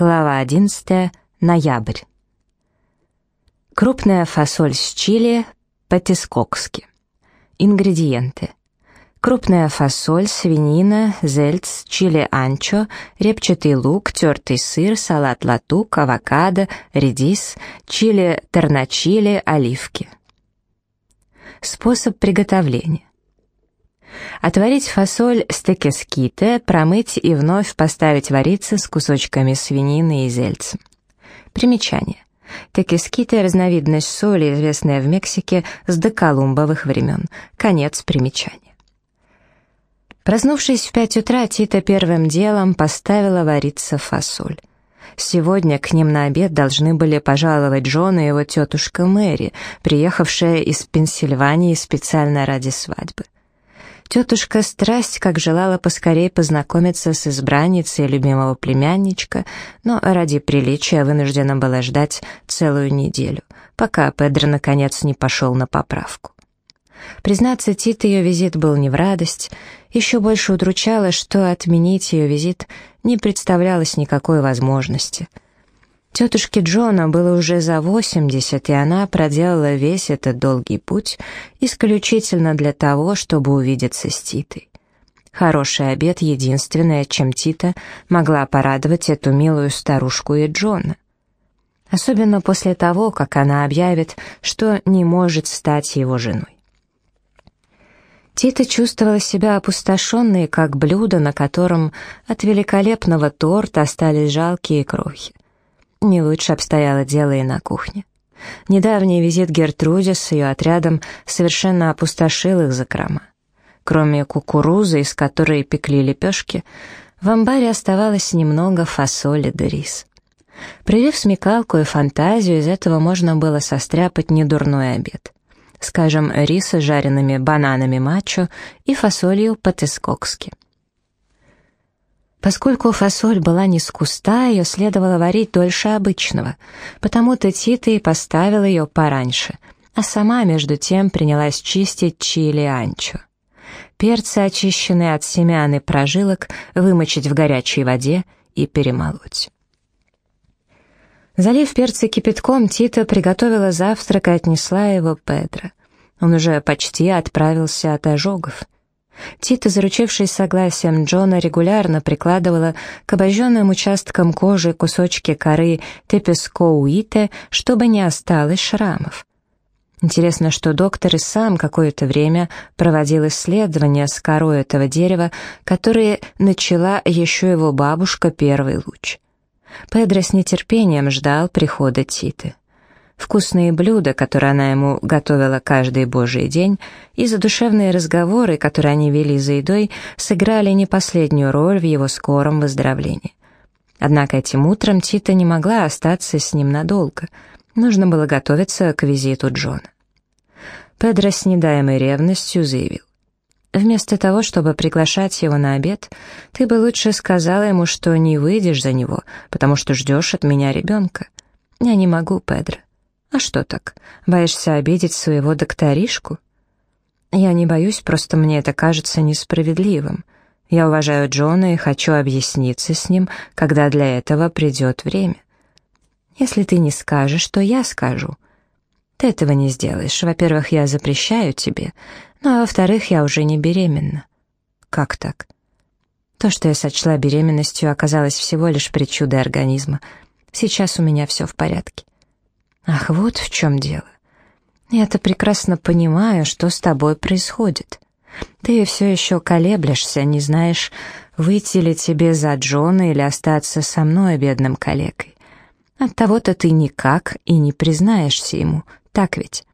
Глава 11. Ноябрь. Крупная фасоль с чили по-тискокски. Ингредиенты. Крупная фасоль, свинина, зельц, чили-анчо, репчатый лук, тертый сыр, салат латук, авокадо, редис, чили терначили, оливки. Способ приготовления. Отварить фасоль с текеските, промыть и вновь поставить вариться с кусочками свинины и зельцем. Примечание. Текеските – разновидность соли, известная в Мексике с доколумбовых времен. Конец примечания. Проснувшись в пять утра, Тита первым делом поставила вариться фасоль. Сегодня к ним на обед должны были пожаловать Джон и его тетушка Мэри, приехавшая из Пенсильвании специально ради свадьбы. Тетушка страсть как желала поскорее познакомиться с избранницей любимого племянничка, но ради приличия вынуждена была ждать целую неделю, пока Педро наконец не пошел на поправку. Признаться, Тит ее визит был не в радость, еще больше удручало, что отменить ее визит не представлялось никакой возможности — Тетушке Джона было уже за 80, и она проделала весь этот долгий путь исключительно для того, чтобы увидеться с Титой. Хороший обед — единственное, чем Тита могла порадовать эту милую старушку и Джона. Особенно после того, как она объявит, что не может стать его женой. Тита чувствовала себя опустошенной, как блюдо, на котором от великолепного торта остались жалкие крохи. Не лучше обстояло дело и на кухне. Недавний визит Гертруде с ее отрядом совершенно опустошил их закрома. Кроме кукурузы, из которой пекли лепешки, в амбаре оставалось немного фасоли да рис. Привив смекалку и фантазию, из этого можно было состряпать недурной обед. Скажем, риса с жареными бананами мачо и фасолью по-тескокски. Поскольку фасоль была не с куста, ее следовало варить дольше обычного, потому-то Тита и поставила ее пораньше, а сама, между тем, принялась чистить чили анчо. Перцы, очищенные от семян и прожилок, вымочить в горячей воде и перемолоть. Залив перцы кипятком, Тита приготовила завтрак и отнесла его Педро. Он уже почти отправился от ожогов. Тита, заручившись согласием Джона, регулярно прикладывала к обожженным участкам кожи кусочки коры тепескоуите, чтобы не осталось шрамов. Интересно, что доктор и сам какое-то время проводил исследования с корой этого дерева, которые начала еще его бабушка первый луч. Педро с нетерпением ждал прихода Титы. Вкусные блюда, которые она ему готовила каждый божий день, и задушевные разговоры, которые они вели за едой, сыграли не последнюю роль в его скором выздоровлении. Однако этим утром Тита не могла остаться с ним надолго. Нужно было готовиться к визиту Джона. Педро с недаемой ревностью заявил. «Вместо того, чтобы приглашать его на обед, ты бы лучше сказала ему, что не выйдешь за него, потому что ждешь от меня ребенка. Я не могу, Педро. «А что так? Боишься обидеть своего докторишку?» «Я не боюсь, просто мне это кажется несправедливым. Я уважаю Джона и хочу объясниться с ним, когда для этого придет время. Если ты не скажешь, то я скажу. Ты этого не сделаешь. Во-первых, я запрещаю тебе, ну а во-вторых, я уже не беременна». «Как так?» То, что я сочла беременностью, оказалось всего лишь причудой организма. Сейчас у меня все в порядке. Ах, вот в чем дело. Я-то прекрасно понимаю, что с тобой происходит. Ты все еще колеблешься, не знаешь, выйти ли тебе за Джона или остаться со мной, бедным. От того-то ты никак и не признаешься ему, так ведь?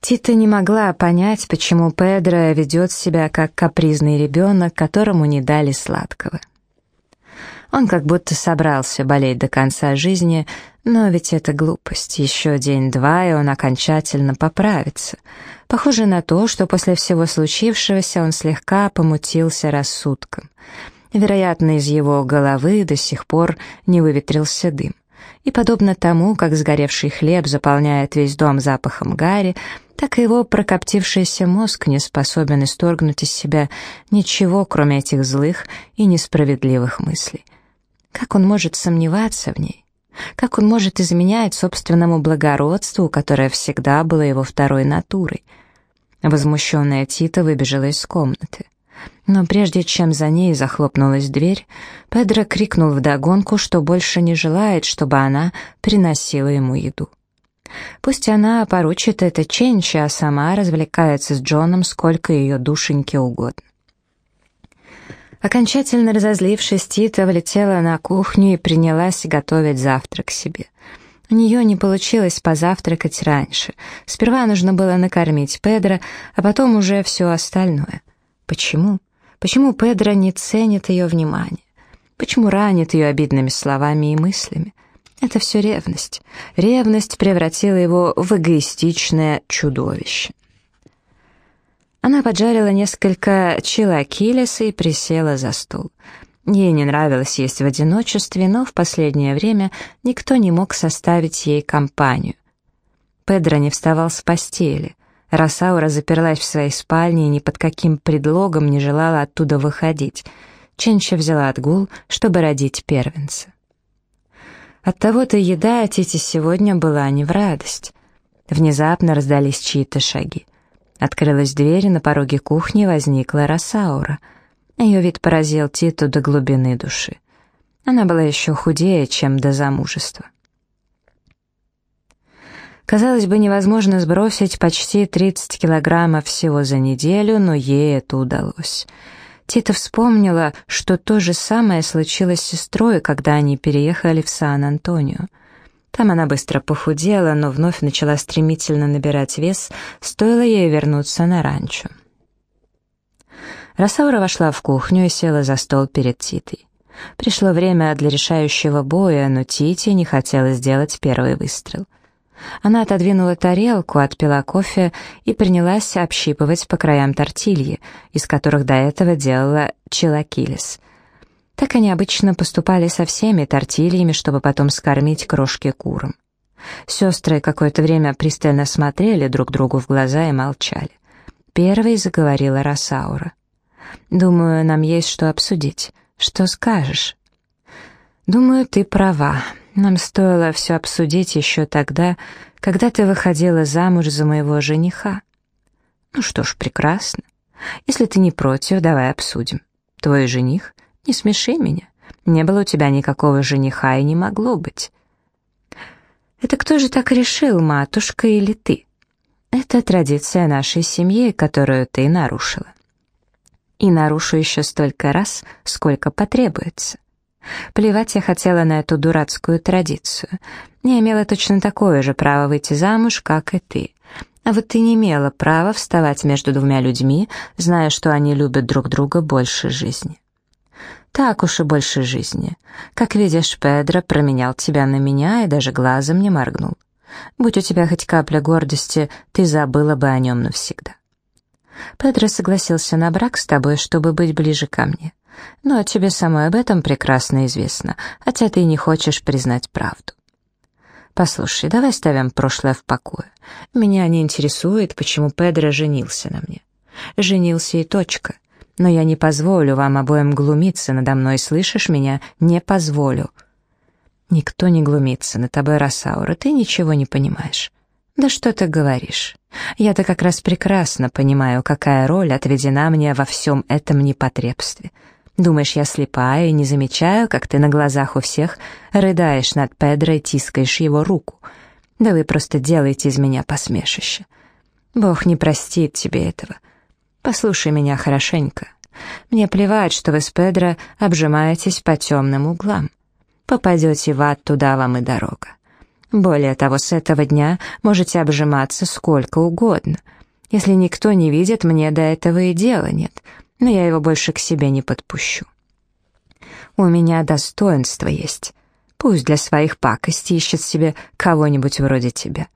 Тита не могла понять, почему Педро ведет себя как капризный ребенок, которому не дали сладкого. Он как будто собрался болеть до конца жизни, но ведь это глупость. Еще день-два, и он окончательно поправится. Похоже на то, что после всего случившегося он слегка помутился рассудком. Вероятно, из его головы до сих пор не выветрился дым. И подобно тому, как сгоревший хлеб заполняет весь дом запахом гари, так и его прокоптившийся мозг не способен исторгнуть из себя ничего, кроме этих злых и несправедливых мыслей. Как он может сомневаться в ней? Как он может изменять собственному благородству, которое всегда было его второй натурой? Возмущенная Тита выбежала из комнаты. Но прежде чем за ней захлопнулась дверь, Педро крикнул вдогонку, что больше не желает, чтобы она приносила ему еду. Пусть она поручит это Ченчи, а сама развлекается с Джоном сколько ее душеньки угодно. Окончательно разозлившись, Тита влетела на кухню и принялась готовить завтрак себе. У нее не получилось позавтракать раньше. Сперва нужно было накормить Педро, а потом уже все остальное. Почему? Почему Педро не ценит ее внимание? Почему ранит ее обидными словами и мыслями? Это все ревность. Ревность превратила его в эгоистичное чудовище. Она поджарила несколько чилакилес и присела за стол. Ей не нравилось есть в одиночестве, но в последнее время никто не мог составить ей компанию. Педро не вставал с постели. Росаура заперлась в своей спальне и ни под каким предлогом не желала оттуда выходить. Ченча взяла отгул, чтобы родить первенца. Оттого-то еда Тите сегодня была не в радость. Внезапно раздались чьи-то шаги. Открылась дверь, и на пороге кухни возникла Росаура. Ее вид поразил Титу до глубины души. Она была еще худее, чем до замужества. Казалось бы, невозможно сбросить почти 30 килограммов всего за неделю, но ей это удалось. Тита вспомнила, что то же самое случилось с сестрой, когда они переехали в Сан-Антонио. Там она быстро похудела, но вновь начала стремительно набирать вес, стоило ей вернуться на ранчо. Росаура вошла в кухню и села за стол перед Титой. Пришло время для решающего боя, но Тите не хотела сделать первый выстрел. Она отодвинула тарелку, отпила кофе и принялась общипывать по краям тортильи, из которых до этого делала чилакилис — так они обычно поступали со всеми тортильями, чтобы потом скормить крошки курам. Сестры какое-то время пристально смотрели друг другу в глаза и молчали. Первой заговорила Росаура. «Думаю, нам есть что обсудить. Что скажешь?» «Думаю, ты права. Нам стоило все обсудить еще тогда, когда ты выходила замуж за моего жениха». «Ну что ж, прекрасно. Если ты не против, давай обсудим. Твой жених не смеши меня. Не было у тебя никакого жениха и не могло быть. Это кто же так решил, матушка или ты? Это традиция нашей семьи, которую ты нарушила. И нарушу еще столько раз, сколько потребуется. Плевать я хотела на эту дурацкую традицию. Не имела точно такое же право выйти замуж, как и ты. А вот ты не имела права вставать между двумя людьми, зная, что они любят друг друга больше жизни. Так уж и больше жизни. Как видишь, Педро променял тебя на меня и даже глазом не моргнул. Будь у тебя хоть капля гордости, ты забыла бы о нем навсегда. Педро согласился на брак с тобой, чтобы быть ближе ко мне. Но тебе самой об этом прекрасно известно, хотя ты не хочешь признать правду. Послушай, давай ставим прошлое в покое. Меня не интересует, почему Педро женился на мне. Женился и точка но я не позволю вам обоим глумиться надо мной, слышишь меня? Не позволю». «Никто не глумится над тобой, Росаура, ты ничего не понимаешь». «Да что ты говоришь? Я-то как раз прекрасно понимаю, какая роль отведена мне во всем этом непотребстве. Думаешь, я слепая и не замечаю, как ты на глазах у всех рыдаешь над Педро и тискаешь его руку? Да вы просто делаете из меня посмешище. Бог не простит тебе этого. Послушай меня хорошенько. Мне плевать, что вы с Педро обжимаетесь по темным углам. Попадете в ад, туда вам и дорога. Более того, с этого дня можете обжиматься сколько угодно. Если никто не видит, мне до этого и дела нет, но я его больше к себе не подпущу. У меня достоинство есть. Пусть для своих пакостей ищет себе кого-нибудь вроде тебя.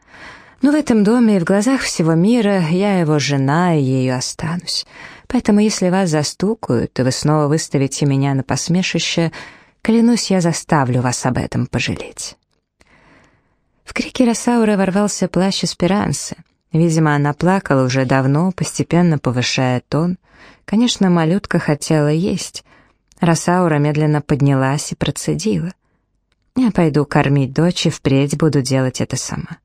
Но в этом доме и в глазах всего мира я его жена и ею останусь. Поэтому если вас застукают, и вы снова выставите меня на посмешище, клянусь, я заставлю вас об этом пожалеть». В крике Росауры ворвался плащ Эсперансы. Видимо, она плакала уже давно, постепенно повышая тон. Конечно, малютка хотела есть. Росаура медленно поднялась и процедила. «Я пойду кормить дочь и впредь буду делать это сама.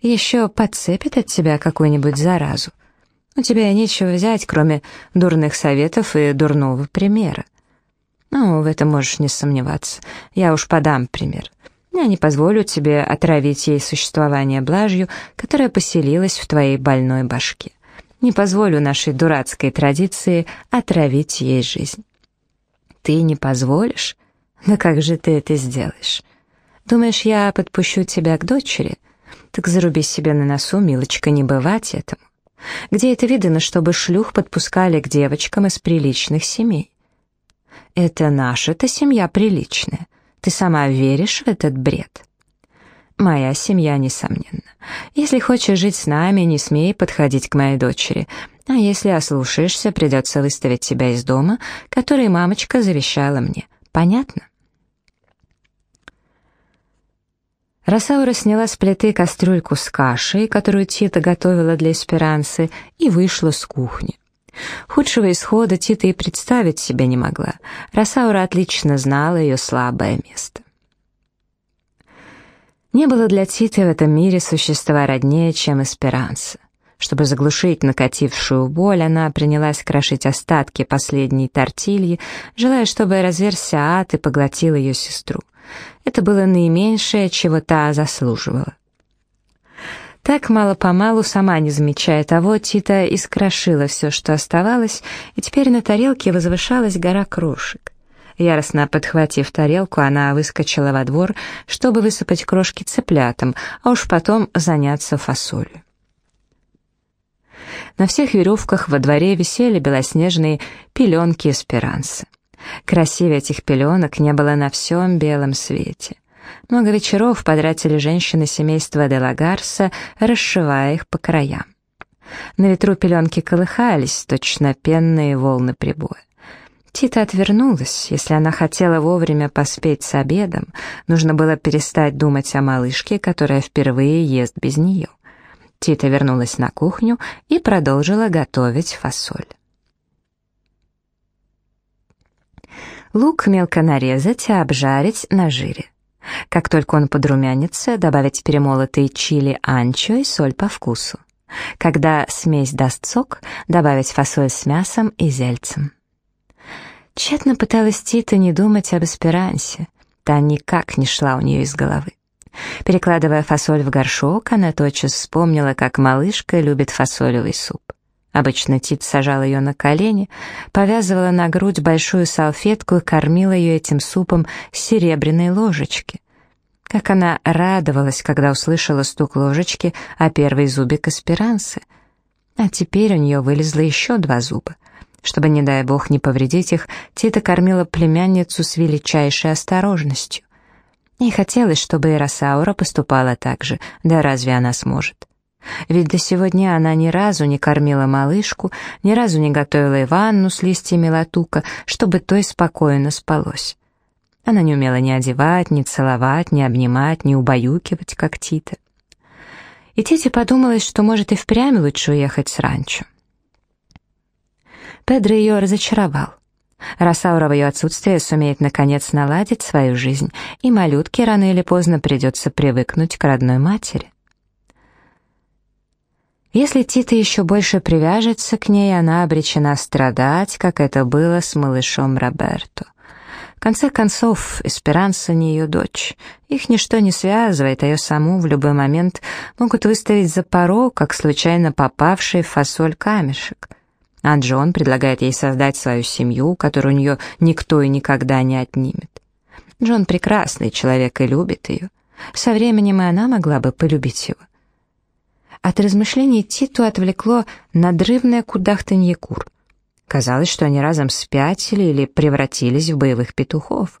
Еще подцепит от тебя какую-нибудь заразу. У тебя нечего взять, кроме дурных советов и дурного примера. Ну, в этом можешь не сомневаться. Я уж подам пример. Я не позволю тебе отравить ей существование блажью, которая поселилась в твоей больной башке. Не позволю нашей дурацкой традиции отравить ей жизнь. Ты не позволишь? Да как же ты это сделаешь? Думаешь, я подпущу тебя к дочери? Так заруби себе на носу, милочка, не бывать этому. Где это видно, чтобы шлюх подпускали к девочкам из приличных семей? Это наша-то семья приличная. Ты сама веришь в этот бред? Моя семья, несомненно. Если хочешь жить с нами, не смей подходить к моей дочери. А если ослушаешься, придется выставить тебя из дома, который мамочка завещала мне. Понятно? Росаура сняла с плиты кастрюльку с кашей, которую Тита готовила для эсперанцы, и вышла с кухни. Худшего исхода Тита и представить себе не могла. Росаура отлично знала ее слабое место. Не было для Титы в этом мире существа роднее, чем эсперанца. Чтобы заглушить накатившую боль, она принялась крошить остатки последней тортильи, желая, чтобы разверся ад и поглотил ее сестру. Это было наименьшее, чего та заслуживала. Так, мало-помалу, сама не замечая того, Тита искрошила все, что оставалось, и теперь на тарелке возвышалась гора крошек. Яростно подхватив тарелку, она выскочила во двор, чтобы высыпать крошки цыплятам, а уж потом заняться фасолью. На всех веревках во дворе висели белоснежные пеленки эсперанцы. Красивее этих пеленок не было на всем белом свете. Много вечеров потратили женщины семейства Делагарса, расшивая их по краям. На ветру пеленки колыхались, точно пенные волны прибоя. Тита отвернулась. Если она хотела вовремя поспеть с обедом, нужно было перестать думать о малышке, которая впервые ест без нее. Тита вернулась на кухню и продолжила готовить фасоль. Лук мелко нарезать и обжарить на жире. Как только он подрумянится, добавить перемолотые чили анчо и соль по вкусу. Когда смесь даст сок, добавить фасоль с мясом и зельцем. Тщетно пыталась Тита не думать об эсперансе. Та никак не шла у нее из головы. Перекладывая фасоль в горшок, она тотчас вспомнила, как малышка любит фасолевый суп. Обычно Тит сажал ее на колени, повязывала на грудь большую салфетку и кормила ее этим супом с серебряной ложечки. Как она радовалась, когда услышала стук ложечки о первый зубик эсперансы. А теперь у нее вылезло еще два зуба. Чтобы, не дай бог, не повредить их, Тита кормила племянницу с величайшей осторожностью. И хотелось, чтобы Иросаура поступала так же, да разве она сможет? Ведь до сегодня она ни разу не кормила малышку, ни разу не готовила и ванну с листьями латука, чтобы той спокойно спалось. Она не умела ни одевать, ни целовать, ни обнимать, ни убаюкивать, как Тита. И Тите подумалось, что может и впрямь лучше уехать с ранчо. Педро ее разочаровал. Росаура в ее отсутствие сумеет наконец наладить свою жизнь, и малютке рано или поздно придется привыкнуть к родной матери. Если Тита еще больше привяжется к ней, она обречена страдать, как это было с малышом Роберто. В конце концов, Эсперанса не ее дочь. Их ничто не связывает, а ее саму в любой момент могут выставить за порог, как случайно попавший в фасоль камешек. А Джон предлагает ей создать свою семью, которую у нее никто и никогда не отнимет. Джон прекрасный человек и любит ее. Со временем и она могла бы полюбить его. От размышлений Титу отвлекло надрывное кудахтанье кур. Казалось, что они разом спятили или превратились в боевых петухов.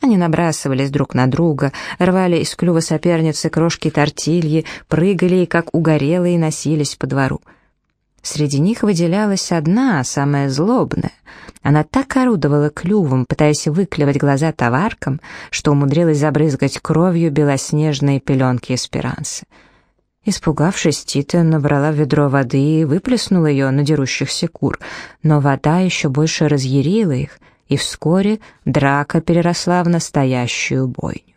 Они набрасывались друг на друга, рвали из клюва соперницы крошки тортильи, прыгали и, как угорелые, носились по двору. Среди них выделялась одна, самая злобная. Она так орудовала клювом, пытаясь выклевать глаза товаркам, что умудрилась забрызгать кровью белоснежные пеленки эсперанцы. Испугавшись, Тита набрала ведро воды и выплеснула ее на дерущихся кур, но вода еще больше разъярила их, и вскоре драка переросла в настоящую бойню.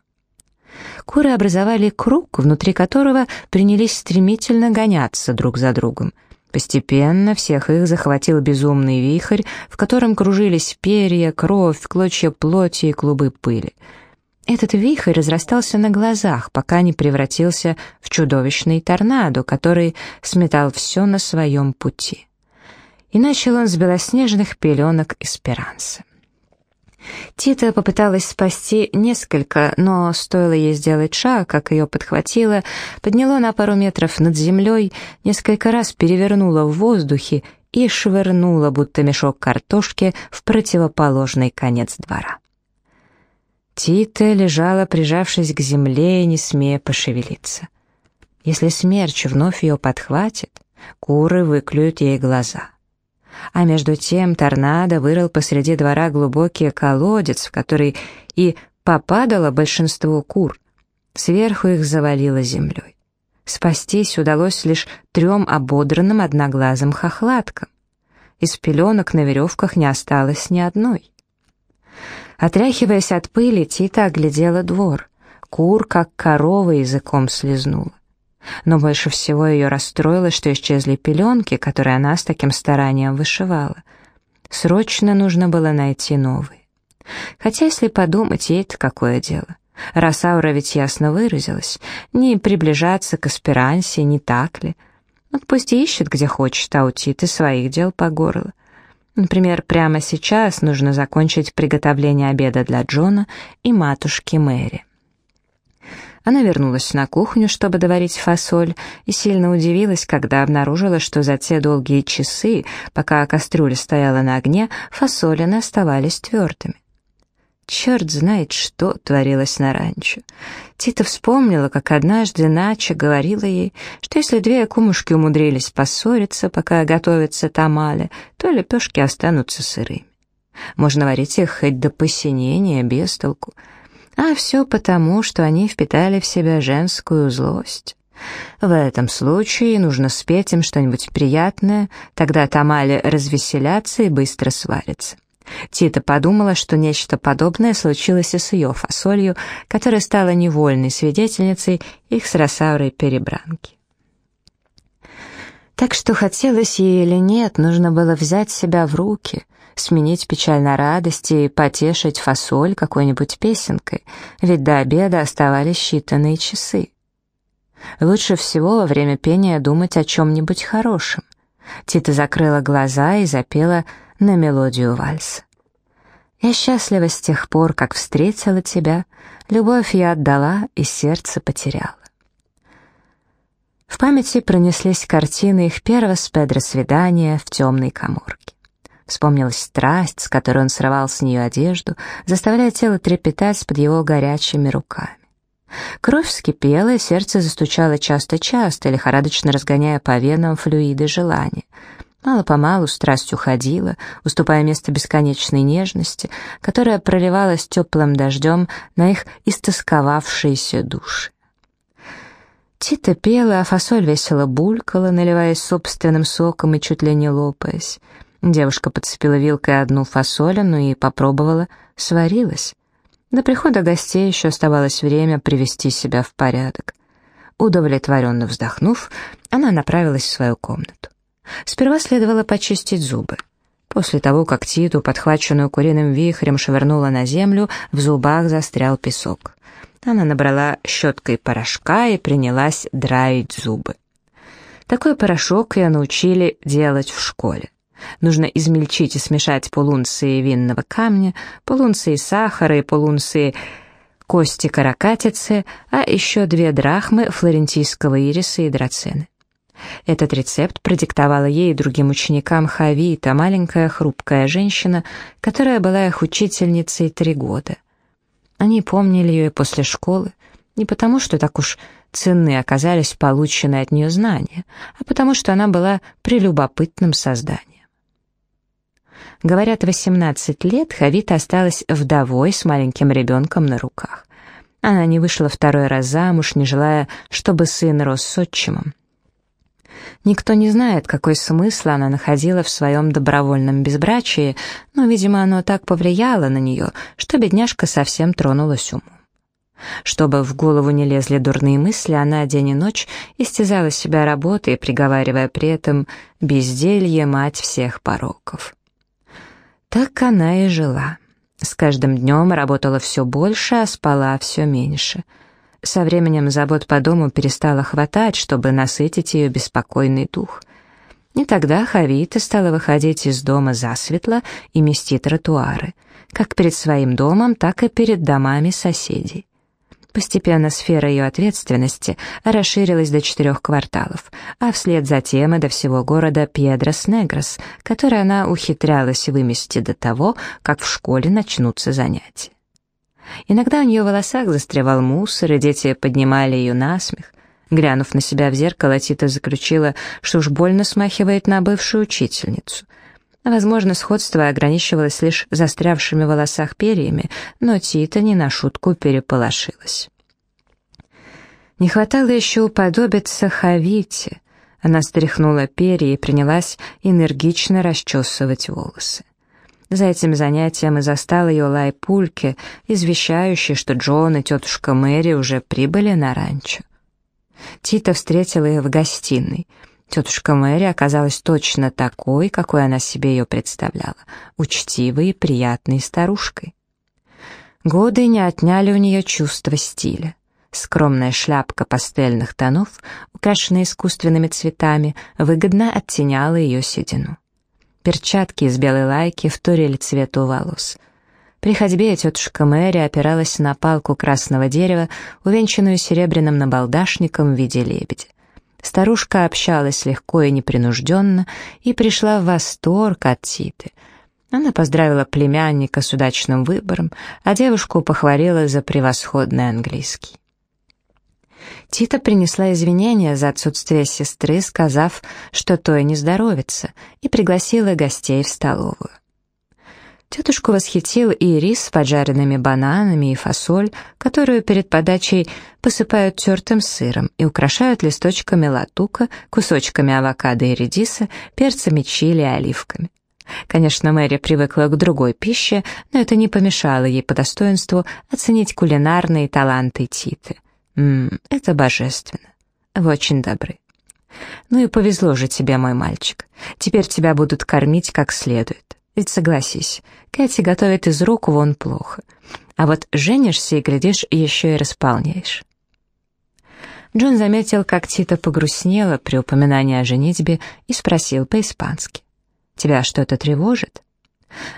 Куры образовали круг, внутри которого принялись стремительно гоняться друг за другом. Постепенно всех их захватил безумный вихрь, в котором кружились перья, кровь, клочья плоти и клубы пыли. Этот вихрь разрастался на глазах, пока не превратился в чудовищный торнадо, который сметал все на своем пути. И начал он с белоснежных пеленок эсперанса. Тита попыталась спасти несколько, но стоило ей сделать шаг, как ее подхватило, подняло на пару метров над землей, несколько раз перевернуло в воздухе и швырнуло, будто мешок картошки, в противоположный конец двора. Тита лежала, прижавшись к земле, не смея пошевелиться. Если смерч вновь ее подхватит, куры выклюют ей глаза. А между тем торнадо вырыл посреди двора глубокий колодец, в который и попадало большинство кур. Сверху их завалило землей. Спастись удалось лишь трем ободранным одноглазым хохлаткам. Из пеленок на веревках не осталось ни одной. Отряхиваясь от пыли, Тита оглядела двор. Кур, как корова, языком слезнула. Но больше всего ее расстроило, что исчезли пеленки, которые она с таким старанием вышивала. Срочно нужно было найти новые. Хотя, если подумать, ей-то какое дело. Росаура ведь ясно выразилась. Не приближаться к аспирансе, не так ли? Вот пусть ищет, где хочет, а у Титы своих дел по горло. Например, прямо сейчас нужно закончить приготовление обеда для Джона и матушки Мэри. Она вернулась на кухню, чтобы доварить фасоль, и сильно удивилась, когда обнаружила, что за те долгие часы, пока кастрюля стояла на огне, фасолины оставались твердыми. Черт знает, что творилось на ранчо. Тита вспомнила, как однажды Нача говорила ей, что если две кумушки умудрились поссориться, пока готовятся тамали, то лепешки останутся сырыми. Можно варить их хоть до посинения, без толку. А все потому, что они впитали в себя женскую злость. В этом случае нужно спеть им что-нибудь приятное, тогда тамали развеселятся и быстро сварятся. Тита подумала, что нечто подобное случилось и с ее фасолью, которая стала невольной свидетельницей их с Росаурой перебранки. Так что хотелось ей или нет, нужно было взять себя в руки, сменить печаль на радость и потешить фасоль какой-нибудь песенкой, ведь до обеда оставались считанные часы. Лучше всего во время пения думать о чем-нибудь хорошем. Тита закрыла глаза и запела на мелодию вальса. «Я счастлива с тех пор, как встретила тебя, любовь я отдала и сердце потеряла». В памяти пронеслись картины их первого с Педро свидания в темной коморке. Вспомнилась страсть, с которой он срывал с нее одежду, заставляя тело трепетать под его горячими руками. Кровь вскипела, и сердце застучало часто-часто, лихорадочно разгоняя по венам флюиды желания. Мало-помалу страсть уходила, уступая место бесконечной нежности, которая проливалась теплым дождем на их истосковавшиеся души. Тита пела, а фасоль весело булькала, наливаясь собственным соком и чуть ли не лопаясь. Девушка подцепила вилкой одну фасолину и попробовала, сварилась. До прихода гостей еще оставалось время привести себя в порядок. Удовлетворенно вздохнув, она направилась в свою комнату. Сперва следовало почистить зубы. После того, как Титу, подхваченную куриным вихрем, швырнула на землю, в зубах застрял песок. Она набрала щеткой порошка и принялась драить зубы. Такой порошок ее научили делать в школе. Нужно измельчить и смешать полунции винного камня, полунции сахара и полунции кости каракатицы, а еще две драхмы флорентийского ириса и драцены. Этот рецепт продиктовала ей и другим ученикам Хавита, маленькая хрупкая женщина, которая была их учительницей три года. Они помнили ее после школы, не потому, что так уж ценны оказались полученные от нее знания, а потому, что она была прелюбопытным созданием. Говорят, 18 лет Хавита осталась вдовой с маленьким ребенком на руках. Она не вышла второй раз замуж, не желая, чтобы сын рос с отчимом. Никто не знает, какой смысл она находила в своем добровольном безбрачии, но, видимо, оно так повлияло на нее, что бедняжка совсем тронулась умом. Чтобы в голову не лезли дурные мысли, она день и ночь истязала себя работой, приговаривая при этом «безделье — мать всех пороков». Так она и жила. С каждым днем работала все больше, а спала все меньше — со временем забот по дому перестало хватать, чтобы насытить ее беспокойный дух. И тогда Хавита стала выходить из дома засветло и мести тротуары, как перед своим домом, так и перед домами соседей. Постепенно сфера ее ответственности расширилась до четырех кварталов, а вслед за тем и до всего города Пьедрос-Негрос, который она ухитрялась вымести до того, как в школе начнутся занятия. Иногда у нее в волосах застревал мусор, и дети поднимали ее на смех. Глянув на себя в зеркало, Тита заключила, что уж больно смахивает на бывшую учительницу. Возможно, сходство ограничивалось лишь застрявшими в волосах перьями, но Тита не на шутку переполошилась. Не хватало еще уподобиться Хавите. Она стряхнула перья и принялась энергично расчесывать волосы. За этим занятием и застал ее лай пульки, извещающий, что Джон и тетушка Мэри уже прибыли на ранчо. Тита встретила ее в гостиной. Тетушка Мэри оказалась точно такой, какой она себе ее представляла, учтивой и приятной старушкой. Годы не отняли у нее чувство стиля. Скромная шляпка пастельных тонов, украшенная искусственными цветами, выгодно оттеняла ее седину. Перчатки из белой лайки вторили цвету волос. При ходьбе тетушка Мэри опиралась на палку красного дерева, увенчанную серебряным набалдашником в виде лебедя. Старушка общалась легко и непринужденно и пришла в восторг от Титы. Она поздравила племянника с удачным выбором, а девушку похвалила за превосходный английский. Тита принесла извинения за отсутствие сестры, сказав, что той не здоровится, и пригласила гостей в столовую. Тетушку восхитил и рис с поджаренными бананами, и фасоль, которую перед подачей посыпают тертым сыром и украшают листочками латука, кусочками авокадо и редиса, перцами чили и оливками. Конечно, Мэри привыкла к другой пище, но это не помешало ей по достоинству оценить кулинарные таланты Титы. Ммм, это божественно. Вы очень добры. Ну и повезло же тебе, мой мальчик. Теперь тебя будут кормить как следует. Ведь согласись, Кэти готовит из рук вон плохо. А вот женишься и, глядишь, еще и располняешь. Джон заметил, как Тита погрустнела при упоминании о женитьбе и спросил по-испански. «Тебя что-то тревожит?»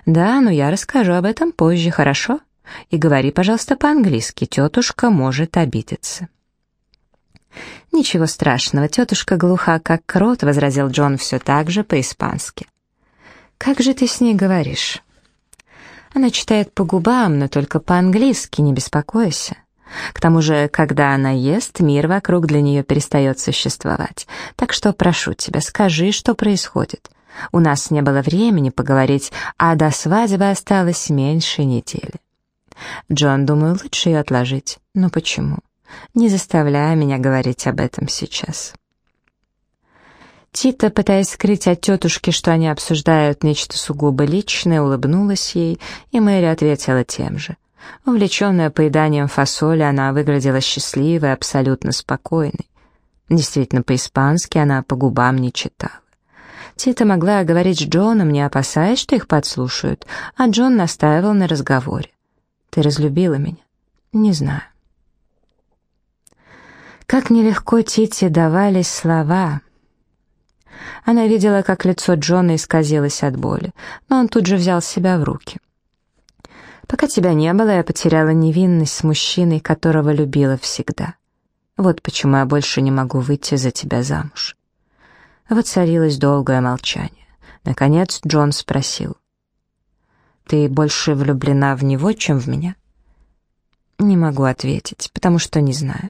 «Да, но я расскажу об этом позже, хорошо?» И говори, пожалуйста, по-английски, тетушка может обидеться». «Ничего страшного, тетушка глуха, как крот», — возразил Джон все так же по-испански. «Как же ты с ней говоришь?» «Она читает по губам, но только по-английски, не беспокойся. К тому же, когда она ест, мир вокруг для нее перестает существовать. Так что прошу тебя, скажи, что происходит. У нас не было времени поговорить, а до свадьбы осталось меньше недели». Джон, думаю, лучше ее отложить. Но почему? Не заставляй меня говорить об этом сейчас. Тита, пытаясь скрыть от тетушки, что они обсуждают нечто сугубо личное, улыбнулась ей, и Мэри ответила тем же. Увлеченная поеданием фасоли, она выглядела счастливой, абсолютно спокойной. Действительно, по-испански она по губам не читала. Тита могла говорить с Джоном, не опасаясь, что их подслушают, а Джон настаивал на разговоре. Ты разлюбила меня? Не знаю. Как нелегко Тите давались слова. Она видела, как лицо Джона исказилось от боли, но он тут же взял себя в руки. Пока тебя не было, я потеряла невинность с мужчиной, которого любила всегда. Вот почему я больше не могу выйти за тебя замуж. Воцарилось долгое молчание. Наконец Джон спросил. Ты больше влюблена в него, чем в меня? Не могу ответить, потому что не знаю.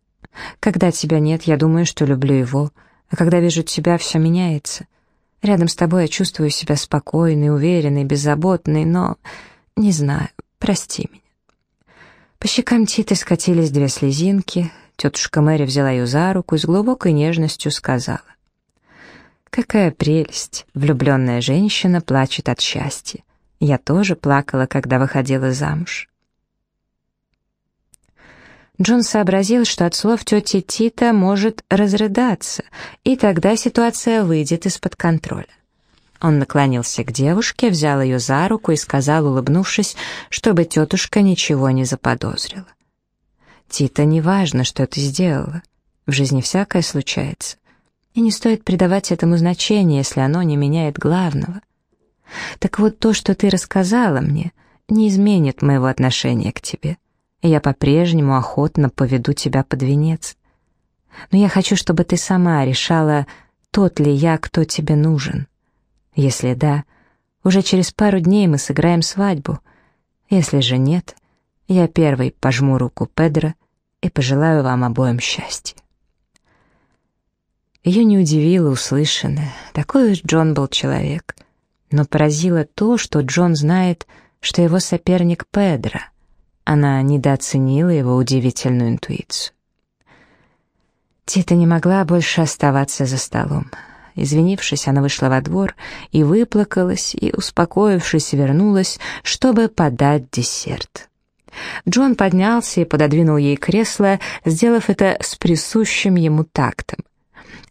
Когда тебя нет, я думаю, что люблю его, а когда вижу тебя, все меняется. Рядом с тобой я чувствую себя спокойной, уверенной, беззаботной, но... Не знаю, прости меня. По щекам Титы скатились две слезинки, тетушка Мэри взяла ее за руку и с глубокой нежностью сказала. Какая прелесть! Влюбленная женщина плачет от счастья. Я тоже плакала, когда выходила замуж. Джон сообразил, что от слов тети Тита может разрыдаться, и тогда ситуация выйдет из-под контроля. Он наклонился к девушке, взял ее за руку и сказал, улыбнувшись, чтобы тетушка ничего не заподозрила. «Тита, не важно, что ты сделала. В жизни всякое случается. И не стоит придавать этому значения, если оно не меняет главного. Так вот, то, что ты рассказала мне, не изменит моего отношения к тебе. Я по-прежнему охотно поведу тебя под венец. Но я хочу, чтобы ты сама решала, тот ли я, кто тебе нужен». Если да, уже через пару дней мы сыграем свадьбу. Если же нет, я первый пожму руку Педро и пожелаю вам обоим счастья. Ее не удивило услышанное. Такой уж Джон был человек. Но поразило то, что Джон знает, что его соперник Педро. Она недооценила его удивительную интуицию. Тита не могла больше оставаться за столом. Извинившись, она вышла во двор и выплакалась, и, успокоившись, вернулась, чтобы подать десерт. Джон поднялся и пододвинул ей кресло, сделав это с присущим ему тактом.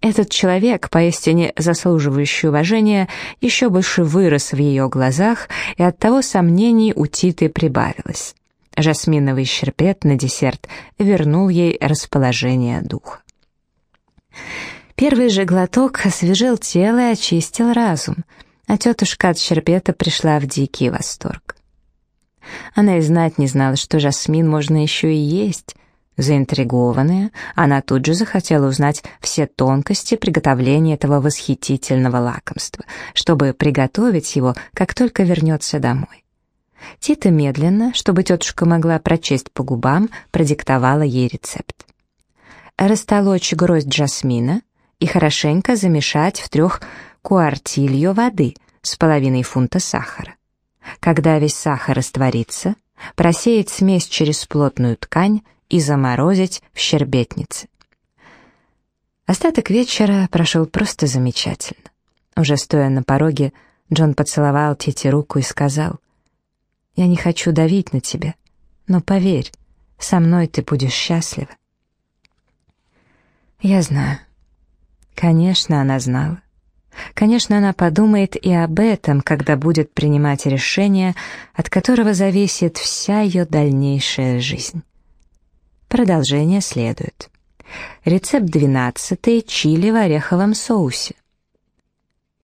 Этот человек, поистине заслуживающий уважения, еще больше вырос в ее глазах, и оттого сомнений у Титы прибавилось. Жасминовый щерпет на десерт вернул ей расположение духа. Первый же глоток освежил тело и очистил разум, а тетушка от щербета пришла в дикий восторг. Она и знать не знала, что жасмин можно еще и есть. Заинтригованная, она тут же захотела узнать все тонкости приготовления этого восхитительного лакомства, чтобы приготовить его, как только вернется домой. Тита медленно, чтобы тетушка могла прочесть по губам, продиктовала ей рецепт. Растолочь гроздь жасмина, и хорошенько замешать в трех куартилью воды с половиной фунта сахара. Когда весь сахар растворится, просеять смесь через плотную ткань и заморозить в щербетнице. Остаток вечера прошел просто замечательно. Уже стоя на пороге, Джон поцеловал Тете руку и сказал, «Я не хочу давить на тебя, но поверь, со мной ты будешь счастлива». «Я знаю. Конечно, она знала. Конечно, она подумает и об этом, когда будет принимать решение, от которого зависит вся ее дальнейшая жизнь. Продолжение следует. Рецепт 12. Чили в ореховом соусе.